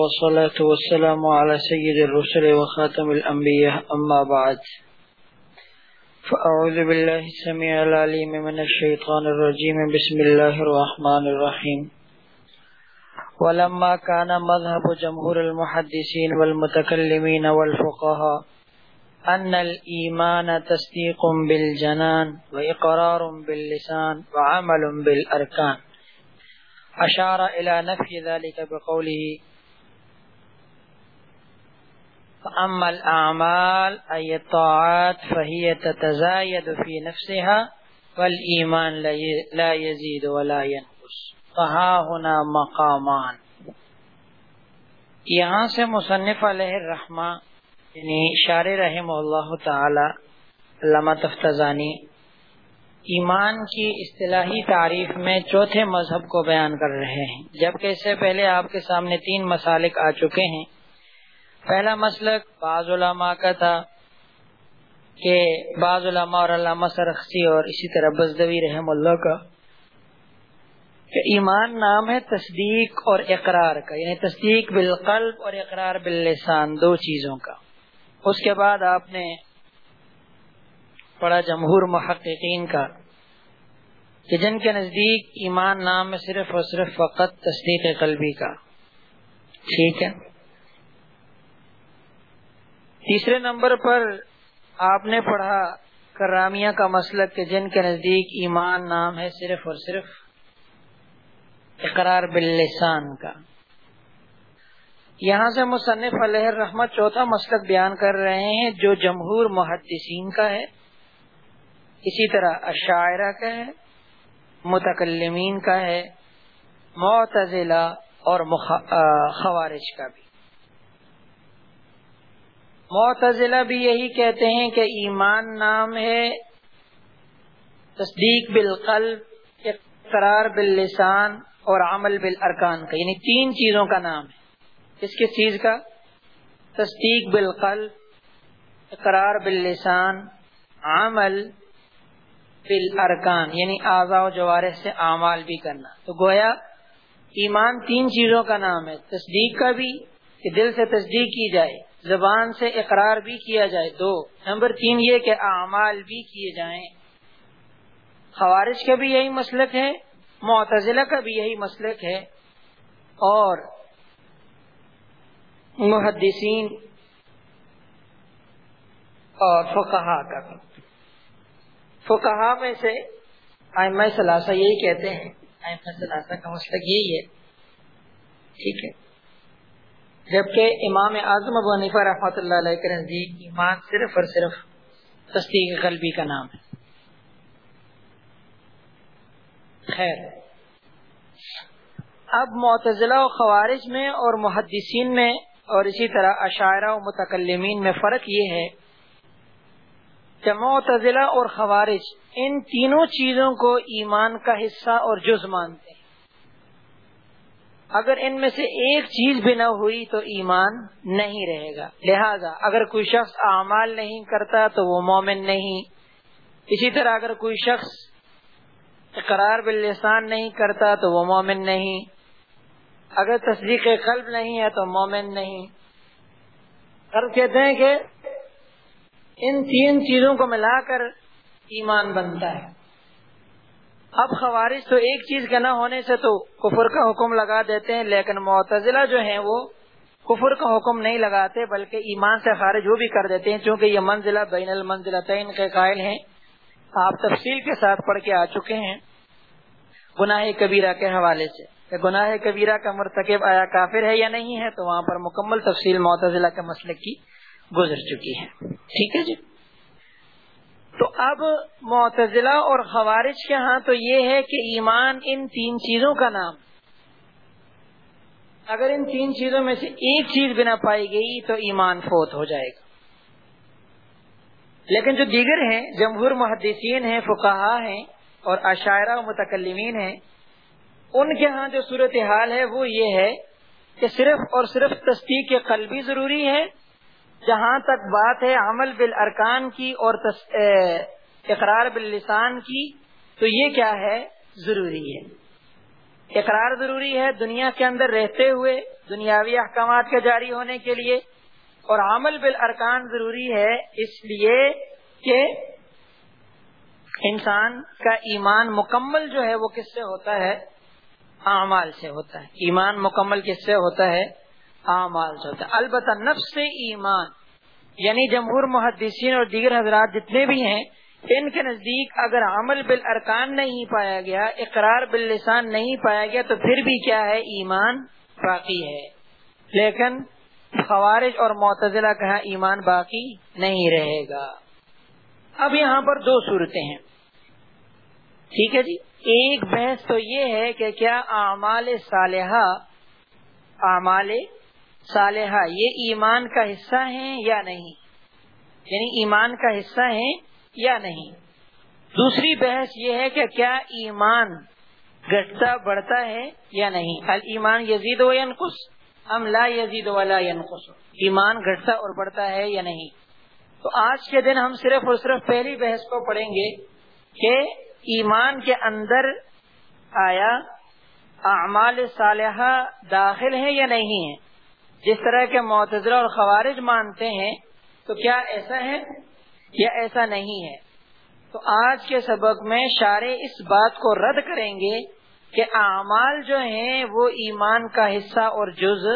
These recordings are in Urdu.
والصلاة والسلام على سيد الرسل وخاتم الأنبياء، أما بعد. فأعوذ بالله السميع العليم من الشيطان الرجيم. بسم الله الرحمن الرحيم. ولما كان مذهب جمهور المحدثين والمتكلمين والفقهاء أن الإيمان تصديق بالجنان وإقرار باللسان وعمل بالأركان، أشار إلى نفي ذلك بقوله فأما الأعمال أي الطاعات فهي تتزايد في نفسها والإيمان لا يزيد ولا ينقص فها هنا مقامان یہاں سے مصنف علیہ الرحمہ یعنی شار رحم اللہ تعالی علامہ تفتزانی، ایمان کی اصطلاحی تعریف میں چوتھے مذہب کو بیان کر رہے ہیں۔ جبکہ اس سے پہلے آپ کے سامنے تین مسالک آ چکے ہیں۔ پہلا مسلک بعض علماء کا تھا کہ بعض علماء اور علامہ سرخسی اور اسی طرح بزدوی رحم اللہ کا کہ ایمان نام ہے تصدیق اور اقرار کا یعنی تصدیق بالقلب اور اقرار باللسان، دو چیزوں کا۔ اس کے بعد آپ نے پڑھا جمہور محققین کا کہ جن کے نزدیک ایمان نام ہے صرف اور صرف فقط تصدیق قلبی کا۔ ٹھیک ہے؟ تیسرے نمبر پر آپ نے پڑھا کرامیہ کا مسلک کہ جن کے نزدیک ایمان نام ہے صرف اور صرف اقرار باللسان کا۔ یہاں سے مصنف علیہ الرحمت چوتھا مسلک بیان کر رہے ہیں جو جمہور محدثین کا ہے۔ اسی طرح عشاعرہ کا ہے، متکلمین کا ہے، معتزلہ اور خوارج کا بھی۔ معتزلہ بھی یہی کہتے ہیں کہ ایمان نام ہے تصدیق بالقلب، اقرار باللسان اور عمل بالارکان کا یعنی تین چیزوں کا نام ہے۔ کس کس چیز کا؟ تصدیق بالقلب، اقرار باللسان، عمل بالارکان یعنی اعضاء و جوارح سے اعمال بھی کرنا۔ تو گویا ایمان تین چیزوں کا نام ہے، تصدیق کا بھی کہ دل سے تصدیق کی جائے۔ زبان سے اقرار بھی کیا جائے. دو، نمبر تین یہ کہ اعمال بھی کیے جائیں. خوارج کا بھی یہی مسلک ہے، معتزلہ کا بھی یہی مسلک ہے، اور محدثین اور فقہا کا بھی. فقہا میں سے آئمہ ثلاثہ یہی کہتے ہیں. آئمہ ثلاثہ کا مسلک یہی ہے. ٹھیک ہے؟ جبکہ امام اعظم ابو حنیفہ رحمۃ اللہ علیہ کے نزدیک ایمان صرف اور صرف تصدیق قلبی کا نام ہے۔ خیر۔ اب معتزلہ و خوارج میں اور محدثین میں اور اسی طرح عشاعرہ و متکلمین میں فرق یہ ہے کہ معتزلہ اور خوارج ان تینوں چیزوں کو ایمان کا حصہ اور جز مانتے اگر ان میں سے ایک چیز بھی نہ ہوئی تو ایمان نہیں رہے گا۔ لہذا اگر کوئی شخص اعمال نہیں کرتا تو وہ مومن نہیں۔ اسی طرح اگر کوئی شخص اقرار باللسان نہیں کرتا تو وہ مومن نہیں۔ اگر تصدیق قلب نہیں ہے تو مومن نہیں۔ کہتے ہیں کہ ان تین چیزوں کو ملا کر ایمان بنتا ہے۔ اب خوارش تو ایک چیز کے نہ ہونے سے تو کفر کا حکم لگا دیتے ہیں، لیکن معتزلہ جو ہیں وہ کفر کا حکم نہیں لگاتے، بلکہ ایمان سے خارج وہ بھی کر دیتے ہیں، چونکہ یہ منزلہ بین المنزلہ کے قائل ہیں۔ آپ تفصیل کے ساتھ پڑھ کے آ چکے ہیں۔ گناہ کبیرہ کے حوالے سے۔ کہ گناہ کبیرہ کا مرتکب آیا کافر ہے یا نہیں ہے، تو وہاں پر مکمل تفصیل معتزلہ کے مسئلے کی گزر چکی ہے۔ ٹھیک ہے جی۔ تو اب معتزلہ اور خوارج کے ہاں تو یہ ہے کہ ایمان ان تین چیزوں کا نام اگر ان تین چیزوں میں سے ایک چیز بنا پائی گئی تو ایمان فوت ہو جائے گا۔ لیکن جو دیگر ہیں، جمہور محدثین ہیں، فقہا ہیں اور عشاعرہ متکلمین ہیں، ان کے ہاں جو صورت حال ہے وہ یہ ہے کہ صرف اور صرف تصدیق قلبی ضروری ہے جہاں تک بات ہے عمل بالارکان کی اور اقرار باللسان کی، تو یہ کیا ہے؟ ضروری ہے۔ اقرار ضروری ہے دنیا کے اندر رہتے ہوئے، دنیاوی احکامات کے جاری ہونے کے لیے۔ اور عمل بالارکان ضروری ہے اس لیے کہ انسان کا ایمان مکمل جو ہے وہ کس سے ہوتا ہے؟ اعمال سے ہوتا ہے۔ ایمان مکمل کس سے ہوتا ہے؟ اعمال سے ہوتا ہے۔ البتہ نفس سے ایمان یعنی جمہور محدثین اور دیگر حضرات جتنے بھی ہیں، ان کے نزدیک اگر عمل بالارکان نہیں پایا گیا، اقرار باللسان نہیں پایا گیا، تو پھر بھی کیا ہے؟ ایمان باقی ہے۔ لیکن خوارج اور معتزلہ کہا ایمان باقی نہیں رہے گا۔ اب یہاں پر دو صورتیں ہیں۔ ٹھیک ہے جی؟ ایک بحث تو یہ ہے کہ کیا اعمال صالحہ، اعمال صالحہ، یہ ایمان کا حصہ ہیں یا نہیں؟ یعنی ایمان کا حصہ ہیں یا نہیں؟ دوسری بحث یہ ہے کہ کیا ایمان گھٹتا بڑھتا ہے یا نہیں؟ ایمان یزید و ینقص ام لا یزید والا ینقص؟ ایمان گھٹتا اور بڑھتا ہے یا نہیں؟ تو آج کے دن ہم صرف اور صرف پہلی بحث کو پڑھیں گے کہ ایمان کے اندر آیا اعمال صالحہ داخل ہے یا نہیں ہے جس طرح کے معتضرہ اور خوارج مانتے ہیں، تو کیا ایسا ہے؟ یا ایسا نہیں ہے؟ تو آج کے سبق میں شارے اس بات کو رد کریں گے کہ اعمال جو ہیں، وہ ایمان کا حصہ اور جز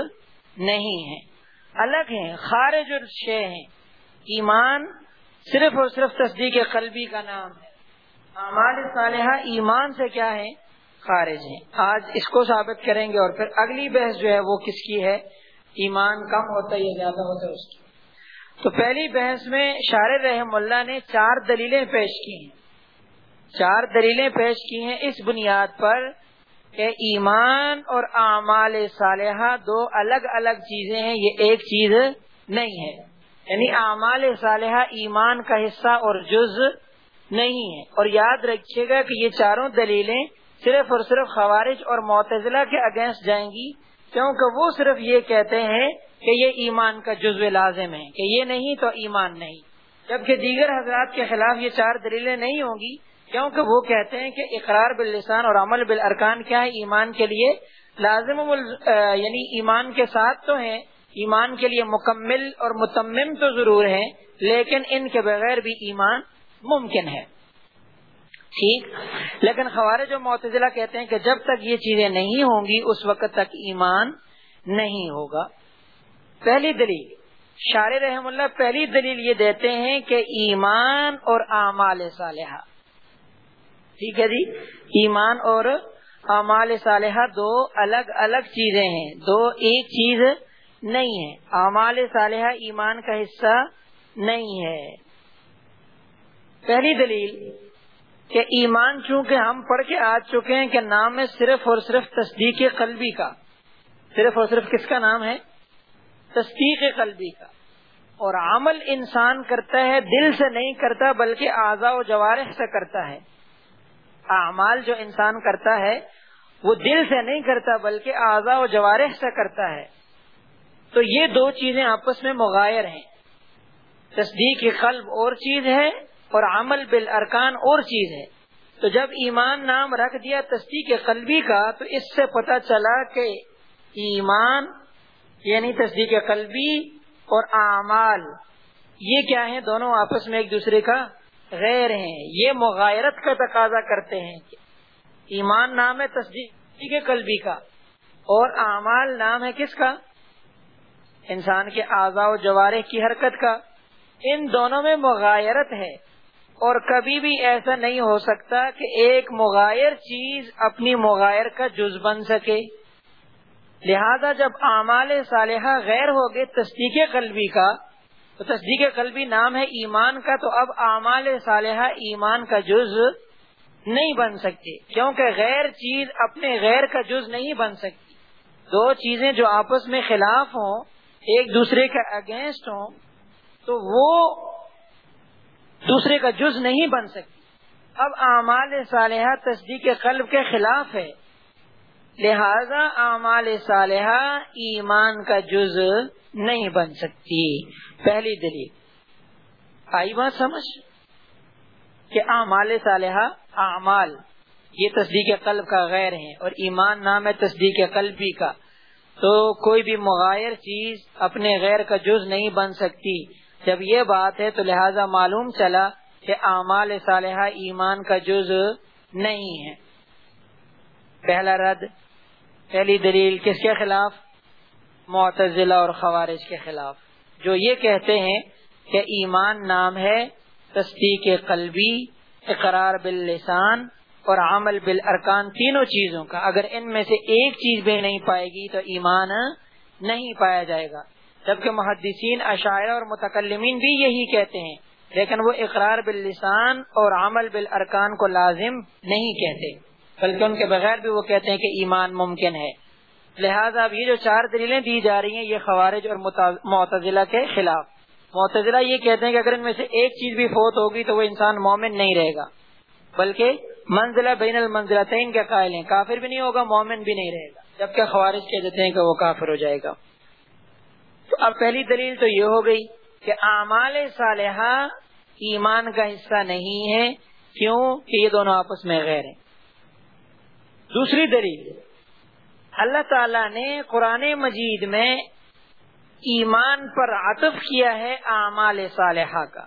نہیں ہے الگ ہیں، خارج اور شے ہیں۔ ایمان صرف اور صرف تصدیق قلبی کا نام ہے۔ اعمال صالحہ ایمان سے کیا ہے خارج ہیں۔ آج اس کو ثابت کریں گے اور پھر اگلی بحث جو ہے، وہ کس کی ہے؟ ایمان کم ہوتا ہے یا زیادہ ہوتا ہے اس کی۔ تو پہلی بحث میں شار رحم اللہ نے چار دلیلیں پیش کی ہیں۔ چار دلیلیں پیش کی ہیں اس بنیاد پر کہ ایمان اور اعمال صالحہ دو الگ الگ چیزیں ہیں، یہ ایک چیز نہیں ہے۔ یعنی اعمال صالحہ ایمان کا حصہ اور جز نہیں ہے۔ اور یاد رکھیے گا کہ یہ چاروں دلیلیں صرف اور صرف خوارج اور معتزلہ کے اگینسٹ جائیں گی۔ کیونکہ وہ صرف یہ کہتے ہیں کہ یہ ایمان کا جزو لازم ہے کہ یہ نہیں تو ایمان نہیں۔ جبکہ دیگر حضرات کے خلاف یہ چار دلیلیں نہیں ہوں گی، کیونکہ وہ کہتے ہیں کہ اقرار باللسان اور عمل بالارکان کیا ہے؟ ایمان کے لیے لازم یعنی ایمان کے ساتھ تو ہیں، ایمان کے لیے مکمل اور متمم تو ضرور ہیں، لیکن ان کے بغیر بھی ایمان ممکن ہے۔ ٹھیک؟ لیکن خوارج جو معتزلہ کہتے ہیں کہ جب تک یہ چیزیں نہیں ہوں گی، اس وقت تک ایمان نہیں ہوگا۔ پہلی دلیل شار رحم اللہ پہلی دلیل یہ دیتے ہیں کہ ایمان اور اعمال صالحہ۔ ٹھیک ہے جی؟ ایمان اور اعمال صالحہ دو الگ الگ چیزیں ہیں، دو ایک چیز نہیں ہے۔ اعمال صالحہ ایمان کا حصہ نہیں ہے۔ پہلی دلیل کہ ایمان چونکہ ہم پڑھ کے آ چکے ہیں کہ نام ہے صرف اور صرف تصدیق قلبی کا۔ صرف اور صرف کس کا نام ہے؟ تصدیق قلبی کا۔ اور عمل انسان کرتا ہے، دل سے نہیں کرتا، بلکہ اعضاء و جوارح سے کرتا ہے۔ اعمال جو انسان کرتا ہے، وہ دل سے نہیں کرتا، بلکہ اعضاء و جوارح سے کرتا ہے۔ تو یہ دو چیزیں آپس میں مغائر ہیں۔ تصدیق قلب اور چیز ہے اور عمل بالارکان اور چیز ہے۔ تو جب ایمان نام رکھ دیا تصدیق قلبی کا، تو اس سے پتہ چلا کہ ایمان یعنی تصدیق قلبی اور اعمال، یہ کیا ہیں؟ دونوں آپس میں ایک دوسرے کا غیر ہیں۔ یہ مغایرت کا تقاضا کرتے ہیں ایمان نام ہے تصدیق قلبی کا اور اعمال نام ہے کس کا؟ انسان کے اعضاء و جوارے کی حرکت کا۔ ان دونوں میں مغایرت ہے۔ اور کبھی بھی ایسا نہیں ہو سکتا کہ ایک مغائر چیز اپنی مغائر کا جز بن سکے۔ لہذا جب اعمال صالحہ غیر ہو گئے تصدیق قلبی کا، تو تصدیق قلبی نام ہے ایمان کا، تو اب اعمال صالحہ ایمان کا جز نہیں بن سکتے۔ کیونکہ غیر چیز اپنے غیر کا جز نہیں بن سکتی۔ دو چیزیں جو آپس میں خلاف ہوں، ایک دوسرے کے اگینسٹ ہوں، تو وہ دوسرے کا جز نہیں بن سکتی۔ اب اعمال صالحہ تصدیق قلب کے خلاف ہے۔ لہذا اعمال صالحہ ایمان کا جز نہیں بن سکتی۔ پہلی دلیل۔ آئی بات سمجھ؟ کہ اعمال صالحہ اعمال، یہ تصدیق قلب کا غیر ہے اور ایمان نام ہے تصدیق قلبی کا۔ تو کوئی بھی مغائر چیز اپنے غیر کا جز نہیں بن سکتی۔ جب یہ بات ہے تو لہذا معلوم چلا کہ اعمال صالحہ ایمان کا جز نہیں ہے۔ پہلا رد، پہلی دلیل کس کے خلاف؟ معتزلہ اور خوارج کے خلاف۔ جو یہ کہتے ہیں کہ ایمان نام ہے تصدیق قلبی، اقرار باللسان اور عمل بالارکان، تینوں چیزوں کا۔ اگر ان میں سے ایک چیز بھی نہیں پائے گی تو ایمان نہیں پایا جائے گا۔ جبکہ محدثین عشاعرہ اور متکلمین بھی یہی کہتے ہیں، لیکن وہ اقرار باللسان اور عمل بالارکان کو لازم نہیں کہتے، بلکہ ان کے بغیر بھی وہ کہتے ہیں کہ ایمان ممکن ہے۔ لہٰذا اب یہ جو چار دلیلیں دی جا رہی ہیں، یہ خوارج اور معتزلہ کے خلاف۔ معتزلہ یہ کہتے ہیں کہ اگر ان میں سے ایک چیز بھی فوت ہوگی تو وہ انسان مومن نہیں رہے گا، بلکہ منزلہ بین المنزلہ تعین کے قائل ہیں۔ کافر بھی نہیں ہوگا، مومن بھی نہیں رہے گا، جبکہ خوارج کہہ دیتے ہیں کہ وہ کافر ہو جائے گا۔ اب پہلی دلیل تو یہ ہو گئی کہ اعمال صالحہ ایمان کا حصہ نہیں ہے، کیوں؟ کہ یہ دونوں آپس میں غیر ہیں۔ دوسری دلیل، اللہ تعالی نے قرآن مجید میں ایمان پر عطف کیا ہے اعمال صالحہ کا۔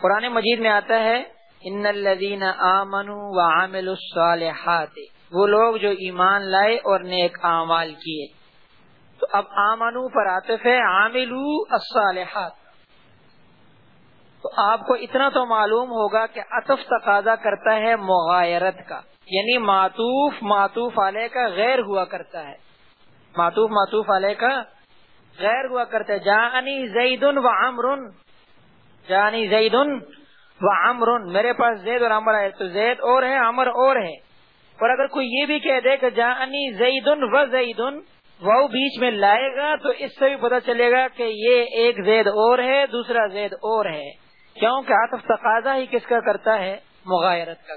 قرآن مجید میں آتا ہے، ان الذین آمنوا وعملوا الصالحات۔ وہ لوگ جو ایمان لائے اور نیک اعمال کیے۔ تو اب آمنو پر عطف ہے، عاملو الصالحات۔ تو آپ کو اتنا تو معلوم ہوگا کہ عطف تقاضا کرتا ہے مغایرت کا۔ یعنی معطوف معطوف علیہ کا غیر ہوا کرتا ہے۔ معطوف معطوف علیہ کا غیر ہوا کرتا ہے۔ جانی زید و امرن جانی زید و امرن میرے پاس زید اور امر ہے تو زید اور ہے امر اور ہے۔ اور اگر کوئی یہ بھی کہہ دے کہ جانی زید و زید وہ بیچ میں لائے گا تو اس سے بھی پتا چلے گا کہ یہ ایک زید اور ہے، دوسرا زید اور ہے۔ کیونکہ آتف تقاضا ہی کس کا کرتا ہے؟ مغایرت کا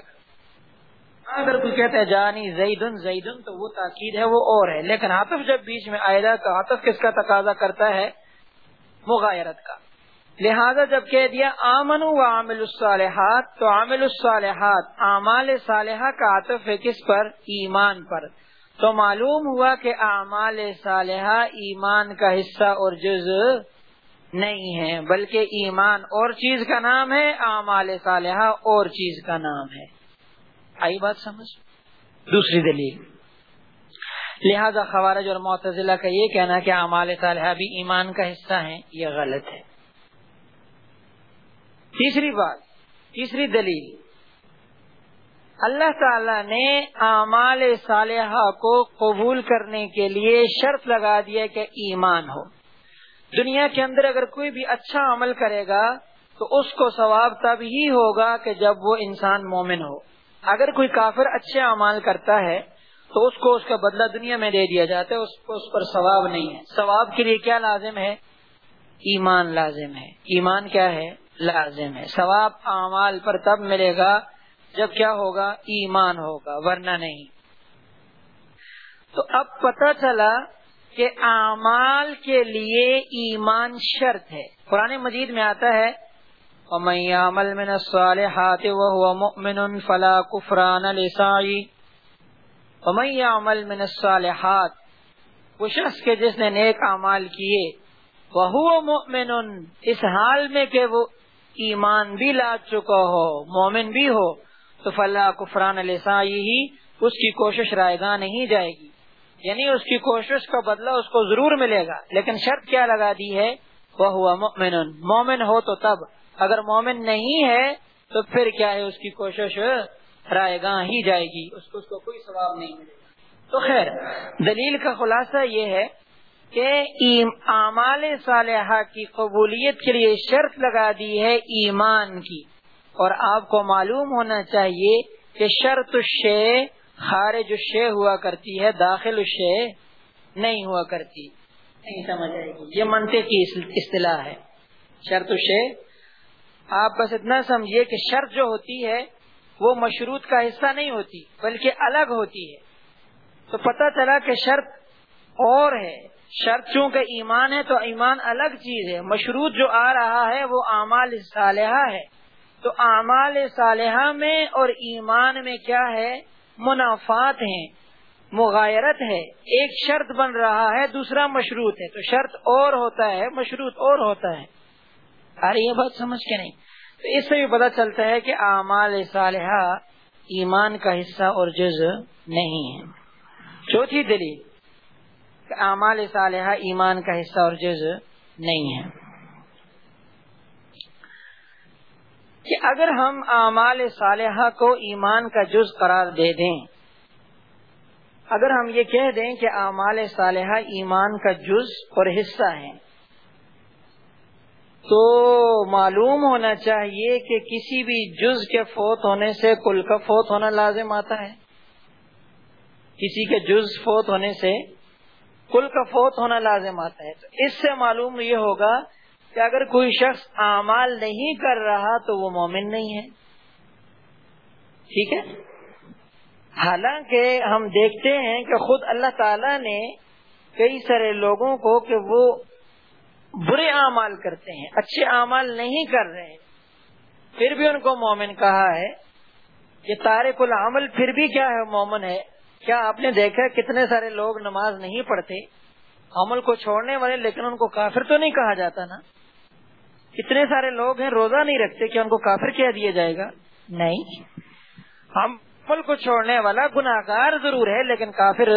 اگر کوئی کہتا ہے جانی زیدن زیدن تو وہ تاکید ہے، وہ اور ہے۔ لیکن آتف جب بیچ میں آئے گا تو آتف کس کا تقاضا کرتا ہے؟ مغایرت کا۔ لہذا جب کہہ دیا آمن و عامل الصالحات، تو عامل الصالحات، اعمال صالحہ کا عطف ہے کس پر؟ ایمان پر۔ تو معلوم ہوا کہ اعمال صالحہ ایمان کا حصہ اور جز نہیں ہے، بلکہ ایمان اور چیز کا نام ہے، اعمال صالحہ اور چیز کا نام ہے۔ آئی بات سمجھ؟ دوسری دلیل۔ لہذا خوارج اور معتزلہ کا یہ کہنا کہ اعمال صالحہ بھی ایمان کا حصہ ہیں، یہ غلط ہے۔ تیسری بات، تیسری دلیل۔ اللہ تعالی نے اعمال صالحہ کو قبول کرنے کے لیے شرط لگا دیا کہ ایمان ہو۔ دنیا کے اندر اگر کوئی بھی اچھا عمل کرے گا، تو اس کو ثواب تب ہی ہوگا کہ جب وہ انسان مومن ہو۔ اگر کوئی کافر اچھے اعمال کرتا ہے، تو اس کو اس کا بدلہ دنیا میں دے دیا جاتا ہے، اس کو اس پر ثواب نہیں ہے۔ ثواب کے لیے کیا لازم ہے؟ ایمان لازم ہے۔ ایمان کیا ہے؟ لازم ہے۔ ثواب اعمال پر تب ملے گا جب کیا ہوگا؟ ایمان ہوگا، ورنہ نہیں۔ تو اب پتہ چلا کہ اعمال کے لیے ایمان شرط ہے۔ قرآن مجید میں آتا ہے، ومن يعمل من الصالحات وهو مؤمن فلا كفران لسعي ومن يعمل من الصالحات، وہ شخص کے جس نے نیک اعمال کیے وہ مؤمن، اس حال میں کہ وہ ایمان بھی لا چکا ہو، مومن بھی ہو تو فلا کفران لسائی ہی اس کی کوشش رائے گاہ نہیں جائے گی۔ یعنی اس کی کوشش کا بدلہ اس کو ضرور ملے گا۔ لیکن شرط کیا لگا دی ہے؟ وہ ہوا مومن مومن ہو تو تب۔ اگر مومن نہیں ہے، تو پھر کیا ہے؟ اس کی کوشش رائے گاہ ہی جائے گی۔ اس کو اس کو کوئی ثواب نہیں ملے گا۔ تو خیر، دلیل کا خلاصہ یہ ہے کہ اعمال صالحہ کی قبولیت کے لیے شرط لگا دی ہے ایمان کی۔ اور آپ کو معلوم ہونا چاہیے کہ شرط الشے خارج الشے ہوا کرتی ہے داخل الشے نہیں ہوا کرتی۔ نہیں سمجھ آئے گی یہ منطق کی اصطلاح ہے۔ شرط الشے آپ بس اتنا سمجھیے کہ شرط جو ہوتی ہے وہ مشروط کا حصہ نہیں ہوتی بلکہ الگ ہوتی ہے۔ تو پتہ چلا کہ شرط اور ہے۔ شرط چونکہ ایمان ہے تو ایمان الگ چیز ہے۔ مشروط جو آ رہا ہے وہ اعمال صالحہ ہے۔ تو اعمال صالحہ میں اور ایمان میں کیا ہے؟ منافعات ہیں، مغایرت ہے، ایک شرط بن رہا ہے، دوسرا مشروط ہے۔ تو شرط اور ہوتا ہے، مشروط اور ہوتا ہے۔ ارے، یہ بات سمجھ کے نہیں۔ تو اس سے بھی پتا چلتا ہے کہ اعمال صالحہ ایمان کا حصہ اور جز نہیں ہے۔ چوتھی دلیل، کہ اعمال صالحہ ایمان کا حصہ اور جز نہیں ہے۔ کہ اگر ہم اعمال صالحہ کو ایمان کا جز قرار دے دیں، اگر ہم یہ کہہ دیں کہ اعمال صالحہ ایمان کا جز اور حصہ ہے تو معلوم ہونا چاہیے کہ کسی بھی جز کے فوت ہونے سے کل کا فوت ہونا لازم آتا ہے۔ کسی کے جز فوت ہونے سے کل کا فوت ہونا لازم آتا ہے۔ تو اس سے معلوم یہ ہوگا کہ اگر کوئی شخص اعمال نہیں کر رہا تو وہ مومن نہیں ہے۔ ٹھیک ہے؟ حالانکہ ہم دیکھتے ہیں کہ خود اللہ تعالی نے کئی سارے لوگوں کو کہ وہ برے اعمال کرتے ہیں، اچھے اعمال نہیں کر رہے پھر بھی ان کو مومن کہا ہے یہ تارک العمل پھر بھی کیا ہے، مومن ہے۔ کیا آپ نے دیکھا کتنے سارے لوگ نماز نہیں پڑھتے؟ عمل کو چھوڑنے والے، لیکن ان کو کافر تو نہیں کہا جاتا نا؟ کتنے سارے لوگ ہیں روزہ نہیں رکھتے کیا ان کو کافر کیا دیا جائے گا۔ نہیں۔ ہم عمل کو چھوڑنے والا گناگار ضرور ہے لیکن کافر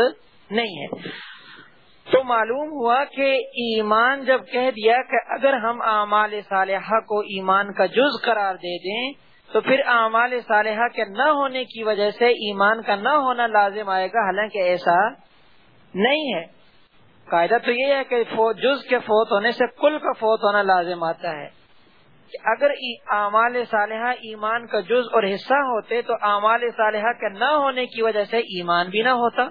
نہیں ہے۔ تو معلوم ہوا کہ ایمان جب کہہ دیا کہ اگر ہم اعمال صالحہ کو ایمان کا جز قرار دے دیں تو پھر اعمال صالحہ کے نہ ہونے کی وجہ سے ایمان کا نہ ہونا لازم آئے گا حالانکہ ایسا نہیں ہے۔ قاعدہ تو یہ ہے کہ جز کے فوت ہونے سے کل کا فوت ہونا لازم آتا ہے۔ کہ اگر اعمال صالحہ ایمان کا جز اور حصہ ہوتے تو اعمال صالحہ کے نہ ہونے کی وجہ سے ایمان بھی نہ ہوتا۔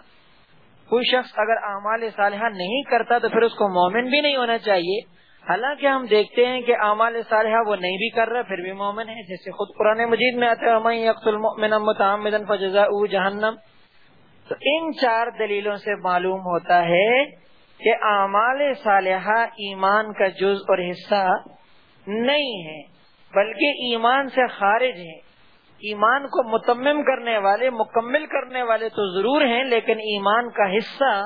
کوئی شخص اگر اعمال صالحہ نہیں کرتا تو پھر اس کو مومن بھی نہیں ہونا چاہیے۔ حالانکہ ہم دیکھتے ہیں کہ اعمال صالحہ وہ نہیں بھی کر رہا، پھر بھی مومن ہے۔ جیسے خود قرآن مجید میں آتے ہیں جہنم۔ تو ان چار دلیلوں سے معلوم ہوتا ہے کہ اعمال صالحہ ایمان کا جز اور حصہ نہیں ہے بلکہ ایمان سے خارج ہے ایمان کو متمم کرنے والے، مکمل کرنے والے تو ضرور ہیں، لیکن ایمان کا حصہ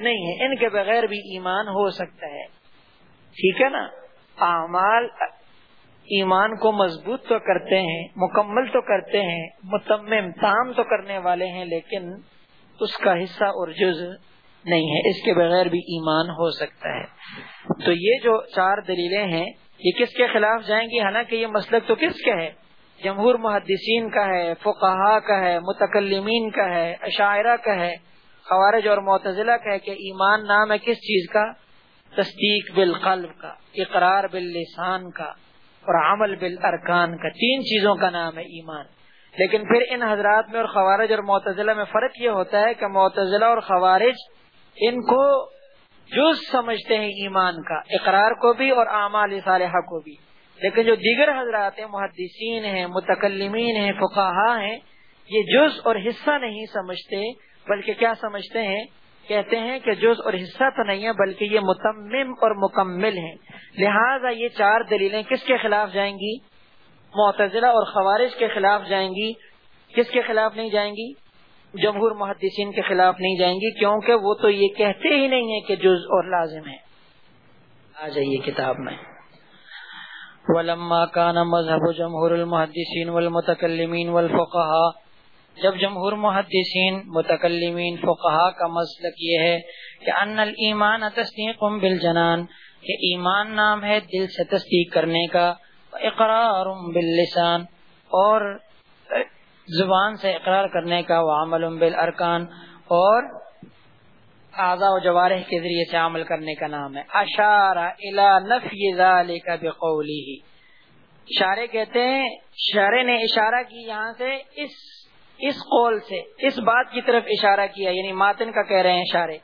نہیں ہے۔ ان کے بغیر بھی ایمان ہو سکتا ہے۔ ٹھیک ہے نا؟ اعمال ایمان کو مضبوط تو کرتے ہیں، مکمل تو کرتے ہیں، متمم، تام تو کرنے والے ہیں، لیکن اس کا حصہ اور جز نہیں ہے، اس کے بغیر بھی ایمان ہو سکتا ہے۔ تو یہ جو چار دلیلیں ہیں، یہ کس کے خلاف جائیں گی؟ حالانکہ یہ مسلک تو کس کا ہے؟ جمہور محدثین کا ہے فقہا کا ہے، متکلمین کا ہے عشاعرہ کا ہے، خوارج اور معتزلہ کا ہے کہ ایمان نام ہے کس چیز کا؟ تصدیق بالقلب کا، اقرار باللسان کا اور عمل بالارکان کا۔ تین چیزوں کا نام ہے ایمان۔ لیکن پھر ان حضرات میں اور خوارج اور معتزلہ میں فرق یہ ہوتا ہے کہ معتزلہ اور خوارج ان کو جز سمجھتے ہیں ایمان کا، اقرار کو بھی اور اعمال صالحہ کو بھی۔ لیکن جو دیگر حضرات ہیں محدثین ہیں، متکلمین ہیں، فقہا ہیں، یہ جز اور حصہ نہیں سمجھتے، بلکہ کیا سمجھتے ہیں؟ کہتے ہیں کہ جز اور حصہ تو نہیں ہے بلکہ یہ متمم اور مکمل ہیں۔ لہذا یہ چار دلیلیں کس کے خلاف جائیں گی؟ معتزلہ اور خوارج کے خلاف جائیں گی؟ کس کے خلاف نہیں جائیں گی؟ جمہور محدثین کے خلاف نہیں جائیں گی، کیونکہ وہ تو یہ کہتے ہی نہیں ہے کہ جز اور لازم ہے آ جائیے کتاب میں۔ ولما کان مذہب جمہور المحدثین والمتکلمین والفقہا جب جمہور محدثین، متکلمین فقہا کا مسلک یہ ہے کہ ان الایمان تصدیق بالجنان، کہ ایمان نام ہے دل سے تصدیق کرنے کا۔ اقرار باللسان اور زبان سے اقرار کرنے کا وہ عمل بالارکان اور اعضاء و جوارح کے ذریعے سے عمل کرنے کا نام ہے۔ اشارہ الا نفی ذالک بقولی اشارے کہتے ہیں شارے نے اشارہ کی یہاں سے اس اس قول سے، اس بات کی طرف اشارہ کیا یعنی ماتن کا کہہ رہے ہیں اشارے۔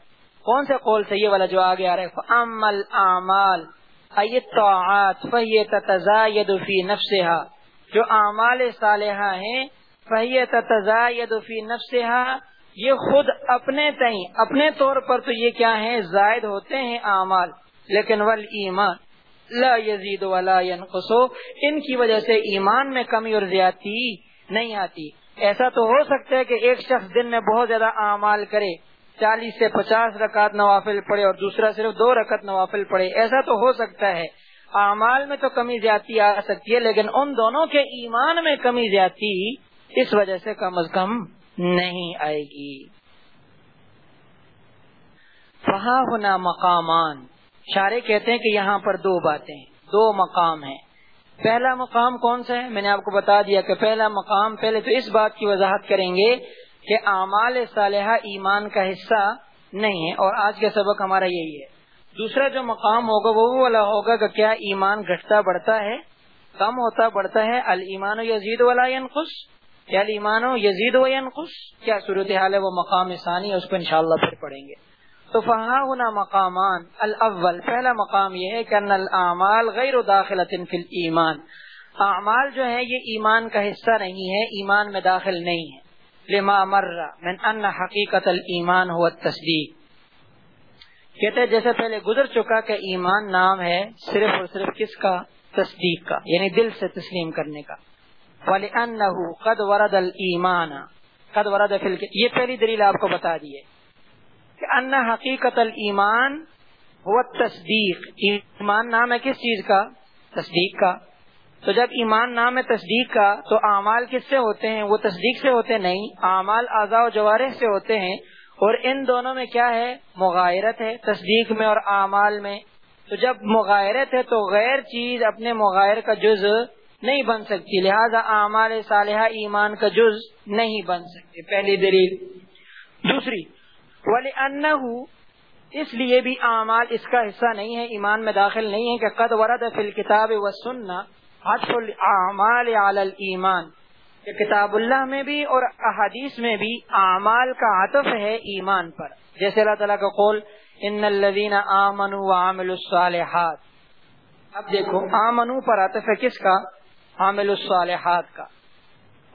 کون سے قول سے؟ یہ والا جو آگے آ رہا ہے عمل اعمال ایت فہی تتزاید فی نفسها۔ جو اعمال صالحہ ہیں فی نفسها۔ یہ خود اپنے تئیں، اپنے طور پر تو یہ کیا ہیں؟ زائد ہوتے ہیں اعمال۔ لیکن ول ایمان لا ولا ينقص۔ ان کی وجہ سے ایمان میں کمی اور زیادتی نہیں آتی۔ ایسا تو ہو سکتا ہے کہ ایک شخص دن میں بہت زیادہ اعمال کرے، چالیس سے پچاس رکعت نوافل پڑے اور دوسرا صرف دو رکعت نوافل پڑے ایسا تو ہو سکتا ہے۔ اعمال میں تو کمی زیادتی آ سکتی ہے، لیکن ان دونوں کے ایمان میں کمی زیادتی اس وجہ سے کم از کم نہیں آئے گی۔ وہاں ہونا مقامان۔ شارے کہتے ہیں کہ یہاں پر دو باتیں، دو مقام ہیں۔ پہلا مقام کون سا ہے؟ میں نے آپ کو بتا دیا کہ پہلا مقام، پہلے تو اس بات کی وضاحت کریں گے کہ اعمال صالحہ ایمان کا حصہ نہیں ہے اور آج کا سبق ہمارا یہی ہے۔ دوسرا جو مقام ہوگا، وہ والا ہوگا کہ کیا ایمان گھٹتا بڑھتا ہے، کم ہوتا بڑھتا ہے المان و یزید والا ینقص۔ کیا المان و یزید و ینقص کیا صورت حال ہے؟ وہ مقام ثانی ہے، اس کو انشاءاللہ پھر پڑھیں گے۔ تو فہا ہونا مقامان الاول، پہلا مقام یہ ہے کہ ان غیر داخل ایمان اعمال جو ہے یہ ایمان کا حصہ نہیں ہے، ایمان میں داخل نہیں ہے۔ لما مر من ان حقیقت المان ہوا تصدیق کہتے جیسے پہلے گزر چکا کہ ایمان نام ہے صرف اور صرف کس کا؟ تصدیق کا یعنی دل سے تسلیم کرنے کا۔ قد ورد المان قد ورد یہ پہلی دلیل آپ کو بتا دیے کہ ان حقیقت المان وہ تصدیق ایمان نام ہے کس چیز کا؟ تصدیق کا. تو جب ایمان نام ہے تصدیق کا، تو اعمال کس سے ہوتے ہیں؟ وہ تصدیق سے ہوتے نہیں، اعمال اعضاء و جوارح سے ہوتے ہیں، اور ان دونوں میں کیا ہے؟ مغائرت ہے تصدیق میں اور اعمال میں. تو جب مغائرت ہے تو غیر چیز اپنے مغائر کا جز نہیں بن سکتی۔ لہذا اعمال صالحہ ایمان کا جز نہیں بن سکتی پہلی دلیل۔ دوسری ولی ان اس لیے بھی اعمال اس کا حصہ نہیں ہے، ایمان میں داخل نہیں ہے کہ قد ورد فی الکتاب و سننا اعمال ایمان کہ کتاب اللہ میں بھی اور احادیث میں بھی اعمال کا عطف ہے ایمان پر۔ جیسے اللہ تعالیٰ کا قول ان الذین آمنوا وعملوا الصالحات۔ اب دیکھو آمنو پر عطف ہے کس کا؟ عامل الصالحات کا۔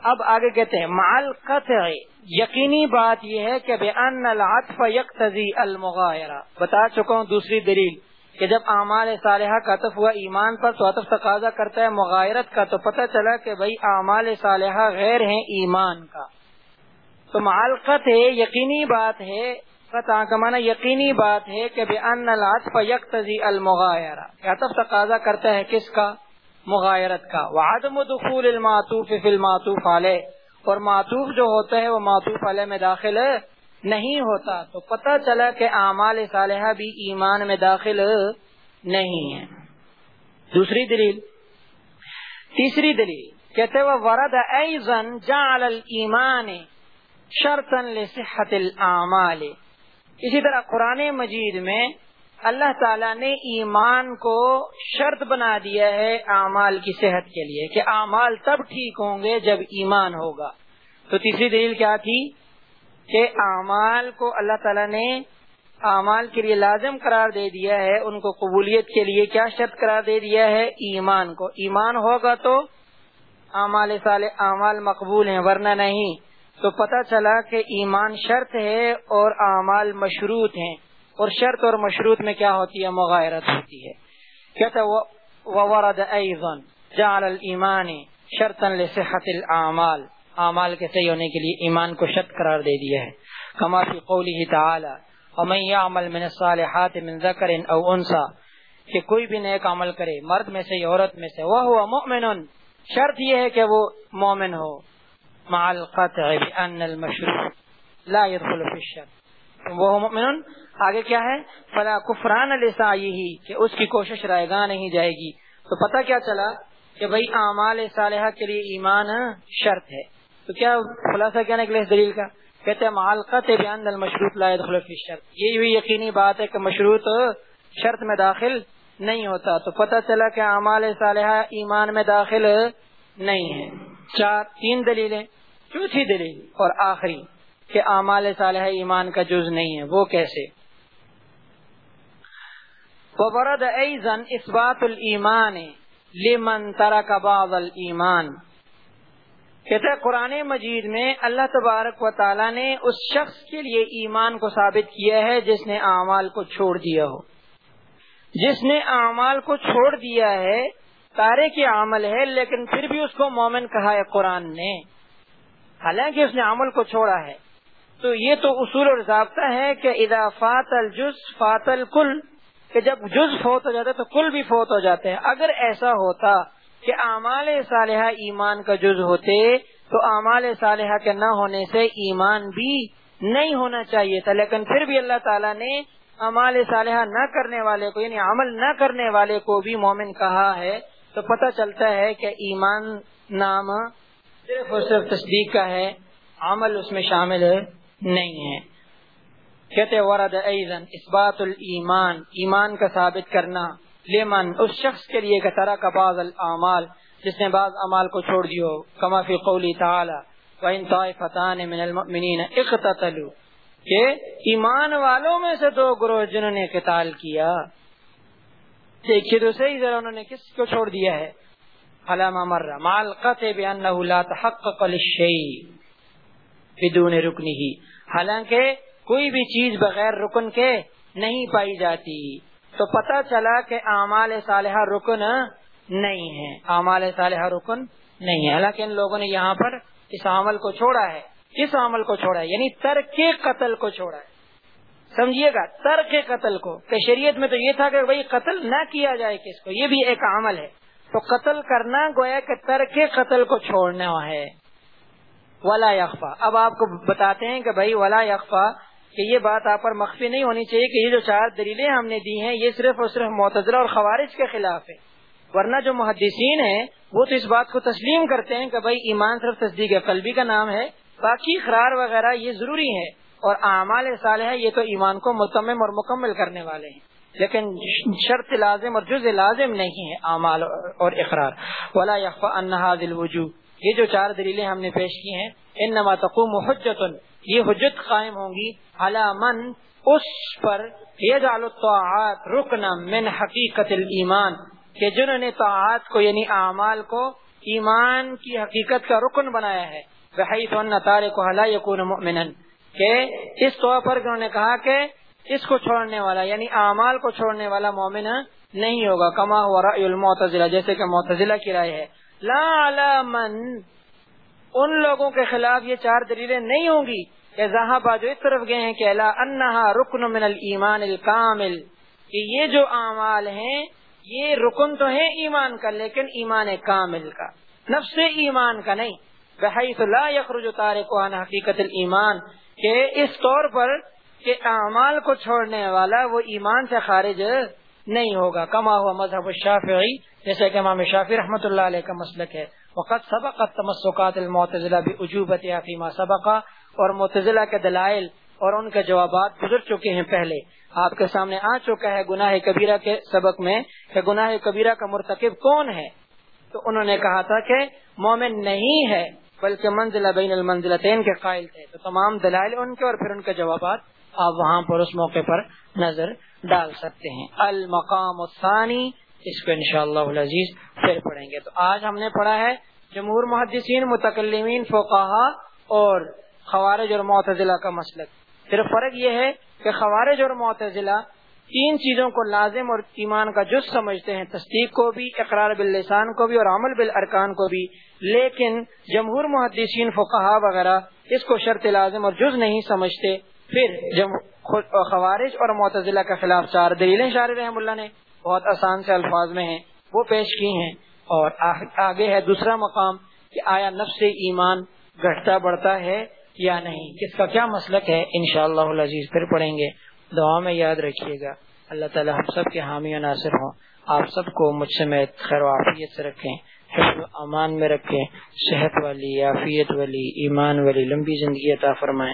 اب آگے کہتے ہیں مال قطع یقینی بات یہ ہے کہ بے ان العطف یقتضی المغایرہ۔ بتا چکا ہوں دوسری دلیل، کہ جب اعمال صالحہ کا عطف ہوا، ایمان پر تو عطف تقاضا کرتا ہے، مغایرت کا تو پتہ چلا کہ بھائی اعمال صالحہ غیر ہیں ایمان کا۔ تو معلقت ہے یقینی بات ہے، قطع کا معنی یقینی بات ہے کہ بے ان العطف یقتضی المغایرہ۔ عطف تقاضا کرتا ہے کس کا؟ مغایرت کا۔ وعدم دخول المعطوف فی المعطوف علیہ۔ اور معطوف جو ہوتا ہے وہ معطوف علیہ میں داخل نہیں ہوتا۔ تو پتہ چلا کہ اعمال صالحہ بھی ایمان میں داخل نہیں ہے دوسری دلیل۔ تیسری دلیل۔ کہتے وہ ورد ایزن جعل الایمان شرطا لصحت الاعمال اسی طرح قرآن مجید میں اللہ تعالیٰ نے ایمان کو شرط بنا دیا ہے اعمال کی صحت کے لیے کہ اعمال تب ٹھیک ہوں گے جب ایمان ہوگا۔ تو تیسری دلیل کیا تھی؟ کہ اعمال کو اللہ تعالیٰ نے اعمال کے لیے لازم قرار دے دیا ہے، ان کو قبولیت کے لیے کیا شرط قرار دے دیا ہے؟ ایمان کو۔ ایمان ہوگا تو اعمال سال اعمال مقبول ہیں، ورنہ نہیں۔ تو پتہ چلا کہ ایمان شرط ہے اور اعمال مشروط ہیں۔ اور شرط اور مشروط میں کیا ہوتی ہے؟ مغایرت ہوتی ہے۔ کہتا وورد ایضا جعل الایمان شرطا لصحت الاعمال. اعمال کے صحیح ہونے کے لیے ایمان کو شرط قرار دے دیا ہے۔ کما فی قوله تعالی، ومن يعمل من الصالحات من ذکر او انثى کہ کوئی بھی نیک عمل کرے، مرد میں سے عورت میں سے وہ مؤمن، شرط یہ ہے کہ وہ مومن ہو۔ مع القطع بان المشروع لا يدخل في الشرط وہ مؤمن آگے کیا ہے؟ فلا کفران ہی کہ اس کی کوشش رائے گاہ نہیں جائے گی۔ تو پتہ کیا چلا؟ کہ بھائی اعمال صالحہ کے لیے ایمان شرط ہے۔ تو کیا خلاصہ کیا نکلے اس دلیل کا؟ کہتے ہیں، معلقت بیان المشروط لا يدخل في شرط یہ بھی یقینی بات ہے کہ مشروط شرط میں داخل نہیں ہوتا۔ تو پتہ چلا کہ اعمال صالحہ ایمان میں داخل نہیں ہے۔ چار، تین دلیلیں، چوتھی دلیل اور آخری۔ کہ اعمال صالح ایمان کا جز نہیں ہے، وہ کیسے؟ وبرد ایزن اثبات المان لمن ترک بعض الایمان کہتے ہیں، قرآن مجید میں اللہ تبارک و تعالی نے اس شخص کے لیے ایمان کو ثابت کیا ہے جس نے اعمال کو چھوڑ دیا ہو۔ جس نے اعمال کو چھوڑ دیا ہے، تارے کے عمل ہے، لیکن پھر بھی اس کو مومن کہا ہے قرآن نے۔ حالانکہ اس نے عمل کو چھوڑا ہے۔ تو یہ تو اصول اور ضابطہ ہے کہ اضافات الجز فات الکل، کہ جب جز فوت ہو جاتے تو کل بھی فوت ہو جاتے ہیں۔ اگر ایسا ہوتا کہ اعمال صالحہ ایمان کا جز ہوتے، تو اعمال صالحہ کے نہ ہونے سے ایمان بھی نہیں ہونا چاہیے تھا۔ لیکن پھر بھی اللہ تعالیٰ نے امال صالحہ نہ کرنے والے کو یعنی عمل نہ کرنے والے کو بھی مومن کہا ہے۔ تو پتہ چلتا ہے کہ ایمان نام صرف اور صرف تصدیق کا ہے، عمل اس میں شامل ہے۔ نہیں ہے۔ کہتے ورد ایزن اس بات المان ایمان کا ثابت کرنا۔ لیمن اس شخص کے لیے طرح کا بعض العمال جس نے بعض امال کو چھوڑ دیو۔ کما فی قولی تعالی، وَإِن طَائِفَتَانِ مِنَ الْمُؤْمِنِينَ اِقْتَتَلُوا۔ کہ ایمان والوں میں سے دو گروہ جنہوں نے قتال کیا دیکھیے تو صحیح ذرا انہوں نے کس کو چھوڑ دیا ہے؟ علامہ مرہ مال قطع بأنه لا تحقق للشيء بدون رکنه حالانکہ کوئی بھی چیز بغیر رکن کے نہیں پائی جاتی۔ تو پتہ چلا کہ اعمال صالحہ رکن نہیں ہے۔ اعمال صالحہ رکن نہیں ہے۔ حالانکہ ان لوگوں نے یہاں پر اس عمل کو چھوڑا ہے۔ اس عمل کو چھوڑا ہے۔ یعنی ترک قتل کو چھوڑا ہے۔ سمجھیے گا، ترک قتل کو۔ کہ شریعت میں تو یہ تھا کہ بھائی قتل نہ کیا جائے کس کو، یہ بھی ایک عمل ہے۔ تو قتل کرنا گویا کہ ترک قتل کو چھوڑنا ہے۔ ولا یقفا اب آپ کو بتاتے ہیں کہ بھائی ولا یقفا کہ یہ بات آپ پر مخفی نہیں ہونی چاہیے کہ یہ جو چار دلیلیں ہم نے دی ہیں، یہ صرف اور صرف معتضرہ اور خوارج کے خلاف ہے ورنہ جو محدثین ہیں، وہ تو اس بات کو تسلیم کرتے ہیں کہ بھائی ایمان صرف تصدیق قلبی کا نام ہے، باقی اقرار وغیرہ یہ ضروری ہے اور اعمال صالح یہ تو ایمان کو متمم اور مکمل کرنے والے ہیں۔ لیکن شرط لازم اور جز لازم نہیں ہے اعمال اور اقرار۔ ولا انحاظ الوجو یہ جو چار دلیلیں ہم نے پیش کی ہیں ان نما تقوم حجت یہ حجت قائم ہوں گی علامن اس پر یہ رکن من حقیقت المان کہ جنہوں نے طاعات کو یعنی اعمال کو، ایمان کی حقیقت کا رکن بنایا ہے۔ کو حلا یقون مؤمنا، کہ اس طور پر انہوں نے کہا کہ اس کو چھوڑنے والا یعنی اعمال کو چھوڑنے والا مومن نہیں ہوگا، کما ہوا رأی المعتزلہ، جیسے کہ معتزلہ کی رائے ہے۔ لا من ان لوگوں کے خلاف یہ چار دلیلیں نہیں ہوں گی کہ زہابا جو اس طرف گئے ہیں کہ اللہ انہا رکن من الایمان الکامل۔ کہ یہ جو اعمال ہیں، یہ رکن تو ہے ایمان کا، لیکن ایمان کامل کا۔ نفس ایمان کا نہیں۔ بحیث لا یخرج تارک عن حقیقت الایمان۔ کہ اس طور پر کہ اعمال کو چھوڑنے والا وہ ایمان سے خارج نہیں ہوگا۔ کما ہوا مذہب الشافعی، جیسے کہ امام شافی رحمۃ اللہ علیہ کا مسلک ہے۔ وقت سبق تمسکات المعتزلہ بعجوبت فیما سبقہ اور معتزلہ کے دلائل اور ان کے جوابات گزر چکے ہیں پہلے۔ آپ کے سامنے آ چکا ہے گناہ کبیرہ کے سبق میں کہ گناہ کبیرہ کا مرتکب کون ہے۔ تو انہوں نے کہا تھا کہ مومن نہیں ہے، بلکہ منزلہ بین المنزلتین کے قائل تھے۔ تو تمام دلائل ان کے اور پھر ان کے جوابات آپ وہاں پر اس موقع پر نظر ڈال سکتے ہیں۔ المقام الثانی، اس کو انشاءاللہ العزیز پھر پڑھیں گے۔ تو آج ہم نے پڑھا ہے جمہور محدثین، متکلمین فوقہ اور خوارج اور معتزلہ کا مسلک۔ صرف فرق یہ ہے کہ خوارج اور معتزلہ تین چیزوں کو لازم اور ایمان کا جز سمجھتے ہیں۔ تصدیق کو بھی، اقرار باللسان کو بھی اور عمل بالارکان کو بھی۔ لیکن جمہور محدثین، فقہا وغیرہ اس کو شرط لازم اور جز نہیں سمجھتے۔ پھر جب خوارج اور معتزلہ کے خلاف چار دلیلیں شار رحم اللہ نے بہت آسان سے الفاظ میں ہیں، وہ پیش کی ہیں۔ اور آگے ہے دوسرا مقام کہ آیا نفس ایمان گھٹتا بڑھتا ہے یا نہیں؟ کس کا کیا مسلک ہے؟ انشاءاللہ العزیز پھر پڑھیں گے۔ دعا میں یاد رکھیے گا۔ اللہ تعالی ہم سب کے حامی و ناصر ہوں۔ آپ سب کو مجھ سے میں خیر و عافیت سے رکھیں، حفظ و امان میں رکھیں، صحت والی، عافیت والی، ایمان والی، لمبی زندگی عطا فرمائیں۔